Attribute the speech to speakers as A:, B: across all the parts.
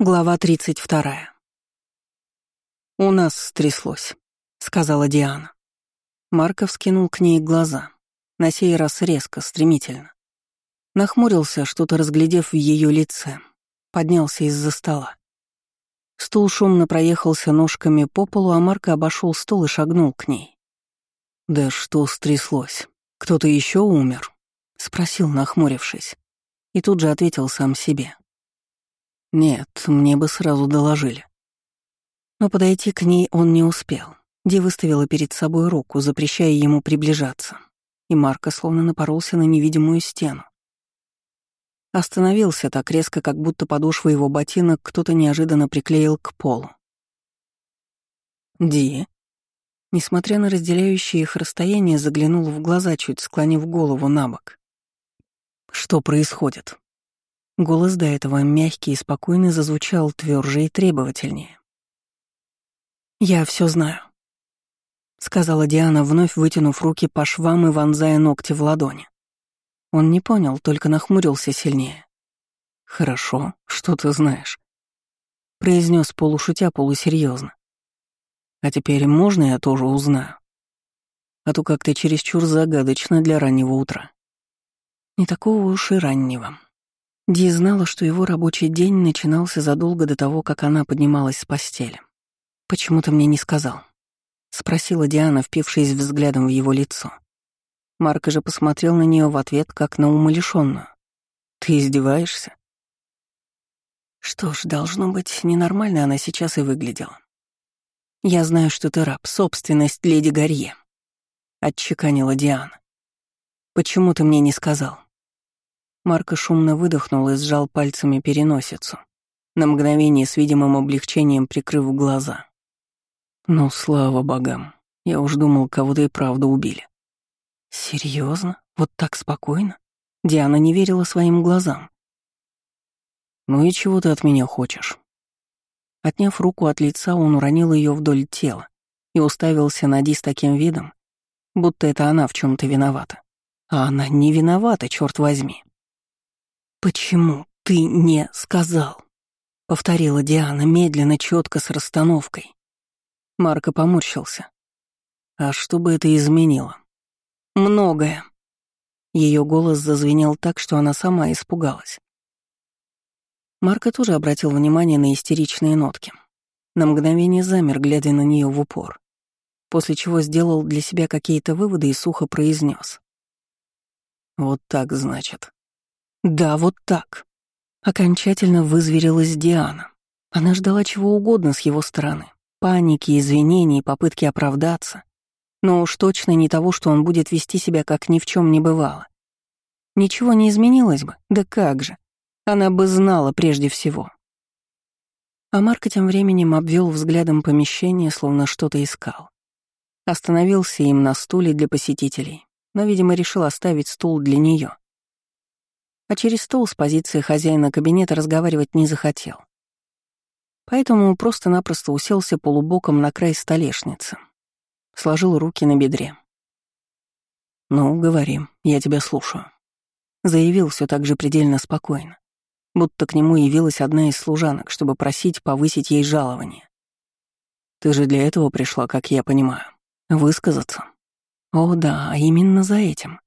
A: Глава 32. «У нас стряслось», — сказала Диана. Марков скинул к ней глаза, на сей раз резко, стремительно. Нахмурился, что-то разглядев в ее лице, поднялся из-за стола. Стул шумно проехался ножками по полу, а Марко обошел стол и шагнул к ней. «Да что стряслось? Кто-то еще умер?» — спросил, нахмурившись. И тут же ответил сам себе. Нет, мне бы сразу доложили. Но подойти к ней он не успел. Ди выставила перед собой руку, запрещая ему приближаться. И Марко словно напоролся на невидимую стену. Остановился так резко, как будто подошву его ботинок кто-то неожиданно приклеил к полу. «Ди?» Несмотря на разделяющее их расстояние, заглянул в глаза, чуть склонив голову на бок. «Что происходит?» Голос до этого мягкий и спокойный зазвучал тверже и требовательнее. «Я все знаю», — сказала Диана, вновь вытянув руки по швам и вонзая ногти в ладони. Он не понял, только нахмурился сильнее. «Хорошо, что ты знаешь?» — произнес полушутя полусерьезно. «А теперь можно я тоже узнаю? А то как-то чересчур загадочно для раннего утра». «Не такого уж и раннего», Ди знала, что его рабочий день начинался задолго до того, как она поднималась с постели. «Почему ты мне не сказал?» — спросила Диана, впившись взглядом в его лицо. Марк же посмотрел на нее в ответ, как на умалишенную. «Ты издеваешься?» Что ж, должно быть, ненормально она сейчас и выглядела. «Я знаю, что ты раб, собственность леди Гарье», — отчеканила Диана. «Почему ты мне не сказал?» Марко шумно выдохнул и сжал пальцами переносицу, на мгновение с видимым облегчением прикрыв глаза. «Ну, слава богам, я уж думал, кого-то и правда убили». Серьезно? Вот так спокойно?» Диана не верила своим глазам. «Ну и чего ты от меня хочешь?» Отняв руку от лица, он уронил ее вдоль тела и уставился на Ди с таким видом, будто это она в чем то виновата. А она не виновата, черт возьми. «Почему ты не сказал?» — повторила Диана медленно, четко с расстановкой. Марко поморщился. «А что бы это изменило?» «Многое». Ее голос зазвенел так, что она сама испугалась. Марко тоже обратил внимание на истеричные нотки. На мгновение замер, глядя на нее в упор, после чего сделал для себя какие-то выводы и сухо произнес: «Вот так, значит». Да, вот так. Окончательно вызверилась Диана. Она ждала чего угодно с его стороны. Паники, извинений, попытки оправдаться. Но уж точно не того, что он будет вести себя, как ни в чем не бывало. Ничего не изменилось бы, да как же. Она бы знала прежде всего. А Марко тем временем обвел взглядом помещение, словно что-то искал. Остановился им на стуле для посетителей, но, видимо, решил оставить стул для нее а через стол с позиции хозяина кабинета разговаривать не захотел. Поэтому просто-напросто уселся полубоком на край столешницы, сложил руки на бедре. «Ну, говори, я тебя слушаю», — заявил все так же предельно спокойно, будто к нему явилась одна из служанок, чтобы просить повысить ей жалование. «Ты же для этого пришла, как я понимаю, высказаться?» «О да, именно за этим»,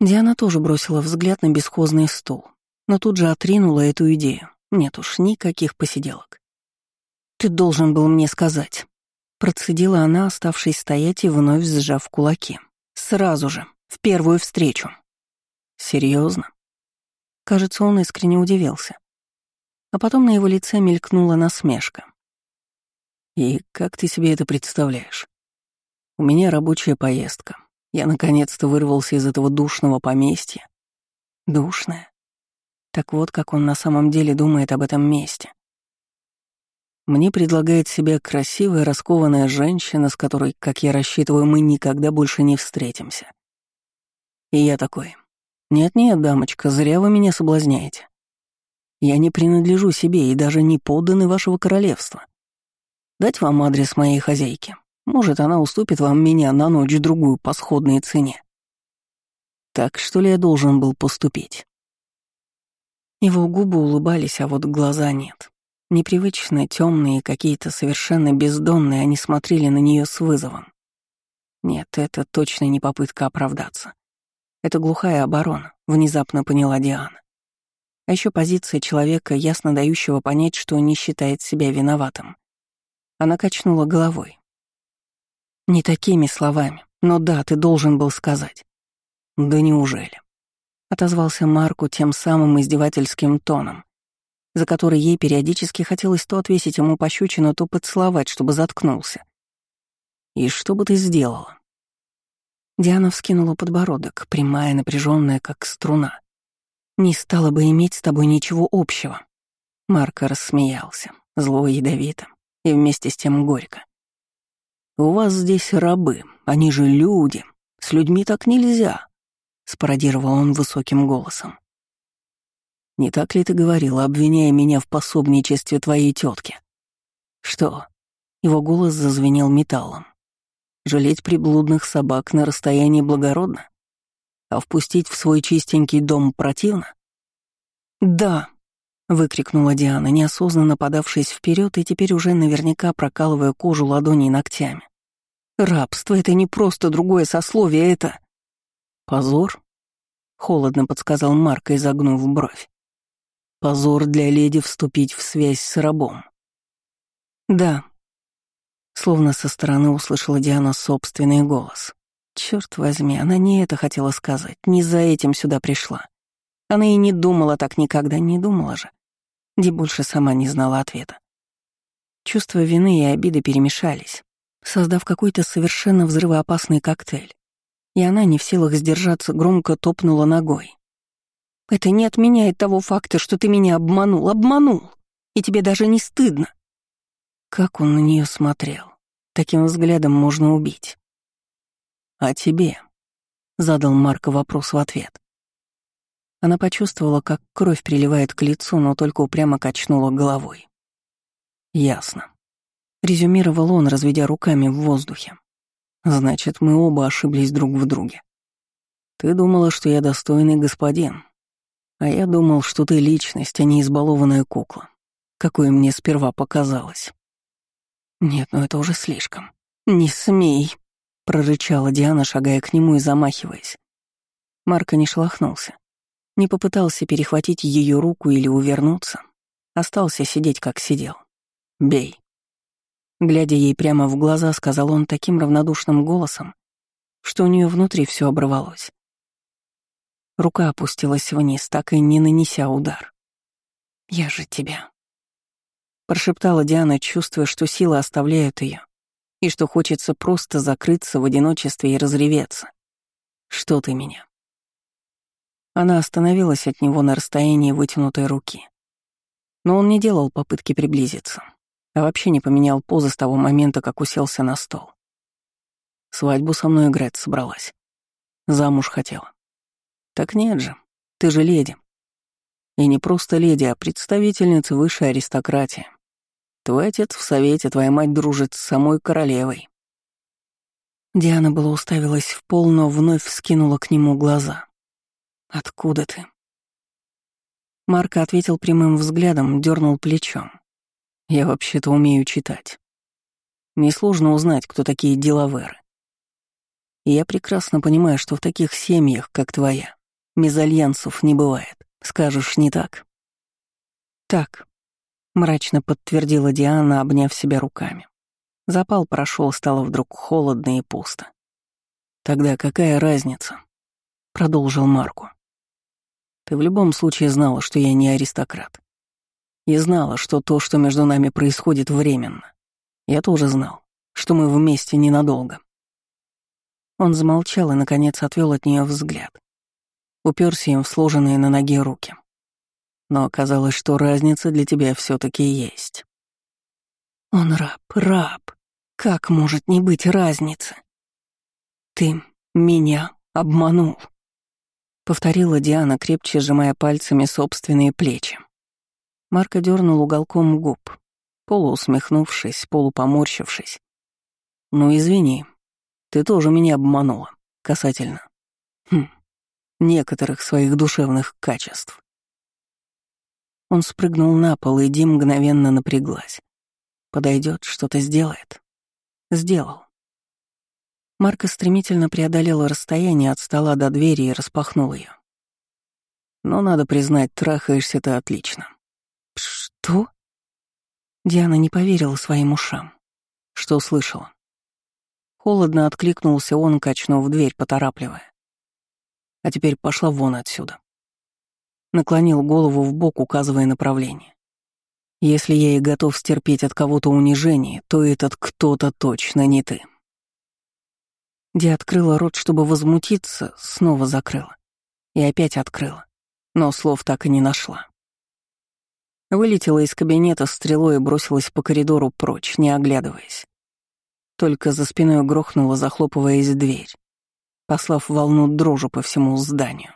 A: Диана тоже бросила взгляд на бесхозный стул, но тут же отринула эту идею. Нет уж, никаких посиделок. «Ты должен был мне сказать», — процедила она, оставшись стоять и вновь сжав кулаки. «Сразу же, в первую встречу». Серьезно? Кажется, он искренне удивился. А потом на его лице мелькнула насмешка. «И как ты себе это представляешь? У меня рабочая поездка. Я наконец-то вырвался из этого душного поместья. Душное. Так вот, как он на самом деле думает об этом месте. Мне предлагает себя красивая, раскованная женщина, с которой, как я рассчитываю, мы никогда больше не встретимся. И я такой. Нет-нет, дамочка, зря вы меня соблазняете. Я не принадлежу себе и даже не подданный вашего королевства. Дать вам адрес моей хозяйки. Может, она уступит вам меня на ночь-другую по сходной цене. Так что ли я должен был поступить? Его губы улыбались, а вот глаза нет. Непривычно темные, какие-то совершенно бездонные, они смотрели на нее с вызовом. Нет, это точно не попытка оправдаться. Это глухая оборона, внезапно поняла Диана. А еще позиция человека, ясно дающего понять, что не считает себя виноватым. Она качнула головой. «Не такими словами, но да, ты должен был сказать». «Да неужели?» — отозвался Марку тем самым издевательским тоном, за который ей периодически хотелось то отвесить ему пощечину, то поцеловать, чтобы заткнулся. «И что бы ты сделала?» Диана вскинула подбородок, прямая, напряженная, как струна. «Не стала бы иметь с тобой ничего общего». Марко рассмеялся, зло ядовито, и вместе с тем горько. «У вас здесь рабы, они же люди. С людьми так нельзя», — спародировал он высоким голосом. «Не так ли ты говорила, обвиняя меня в пособничестве твоей тетки?» «Что?» — его голос зазвенел металлом. Жалеть приблудных собак на расстоянии благородно? А впустить в свой чистенький дом противно? «Да!» — выкрикнула Диана, неосознанно подавшись вперед и теперь уже наверняка прокалывая кожу ладоней ногтями. «Рабство — это не просто другое сословие, это...» «Позор?» — холодно подсказал Марк, изогнув бровь. «Позор для леди вступить в связь с рабом». «Да», Словно со стороны услышала Диана собственный голос. Черт возьми, она не это хотела сказать, не за этим сюда пришла. Она и не думала так никогда, не думала же. Ди больше сама не знала ответа. Чувства вины и обиды перемешались, создав какой-то совершенно взрывоопасный коктейль. И она, не в силах сдержаться, громко топнула ногой. «Это не отменяет того факта, что ты меня обманул, обманул, и тебе даже не стыдно. Как он на нее смотрел. Таким взглядом можно убить. «А тебе?» — задал Марко вопрос в ответ. Она почувствовала, как кровь приливает к лицу, но только упрямо качнула головой. «Ясно», — резюмировал он, разведя руками в воздухе. «Значит, мы оба ошиблись друг в друге. Ты думала, что я достойный господин, а я думал, что ты личность, а не избалованная кукла, какой мне сперва показалось. «Нет, ну это уже слишком. Не смей!» — прорычала Диана, шагая к нему и замахиваясь. Марко не шелохнулся. Не попытался перехватить ее руку или увернуться. Остался сидеть, как сидел. «Бей!» Глядя ей прямо в глаза, сказал он таким равнодушным голосом, что у нее внутри все оборвалось. Рука опустилась вниз, так и не нанеся удар. «Я же тебя прошептала Диана, чувствуя, что силы оставляют ее, и что хочется просто закрыться в одиночестве и разреветься. «Что ты меня?» Она остановилась от него на расстоянии вытянутой руки. Но он не делал попытки приблизиться, а вообще не поменял позы с того момента, как уселся на стол. Свадьбу со мной играть собралась. Замуж хотела. Так нет же, ты же леди. И не просто леди, а представительница высшей аристократии. Твой отец в совете, твоя мать дружит с самой королевой». Диана была уставилась в пол, но вновь вскинула к нему глаза. «Откуда ты?» Марко ответил прямым взглядом, дернул плечом. «Я вообще-то умею читать. Несложно узнать, кто такие делаверы. И я прекрасно понимаю, что в таких семьях, как твоя, мезальянсов не бывает. Скажешь, не так?» «Так», мрачно подтвердила Диана, обняв себя руками. Запал прошел, стало вдруг холодно и пусто. «Тогда какая разница?» — продолжил Марку. «Ты в любом случае знала, что я не аристократ. И знала, что то, что между нами происходит, временно. Я тоже знал, что мы вместе ненадолго». Он замолчал и, наконец, отвел от нее взгляд. Уперся им в сложенные на ноге руки но оказалось, что разница для тебя все таки есть. Он раб, раб. Как может не быть разницы? Ты меня обманул. Повторила Диана, крепче сжимая пальцами собственные плечи. Марко дернул уголком губ, полуусмехнувшись, полупоморщившись. «Ну, извини, ты тоже меня обманула, касательно. Хм, некоторых своих душевных качеств. Он спрыгнул на пол, и Ди мгновенно напряглась. Подойдет, что-то сделает. Сделал. Марка стремительно преодолела расстояние от стола до двери и распахнул ее. Но, надо признать, трахаешься ты отлично. Что? Диана не поверила своим ушам. Что услышала? Холодно откликнулся он, качнув дверь, поторапливая. А теперь пошла вон отсюда. Наклонил голову в бок, указывая направление. Если я и готов стерпеть от кого-то унижение, то этот кто-то точно не ты. Ди открыла рот, чтобы возмутиться, снова закрыла. И опять открыла, но слов так и не нашла. Вылетела из кабинета стрелой и бросилась по коридору прочь, не оглядываясь. Только за спиной грохнула, захлопываясь дверь, послав волну дрожи по всему зданию.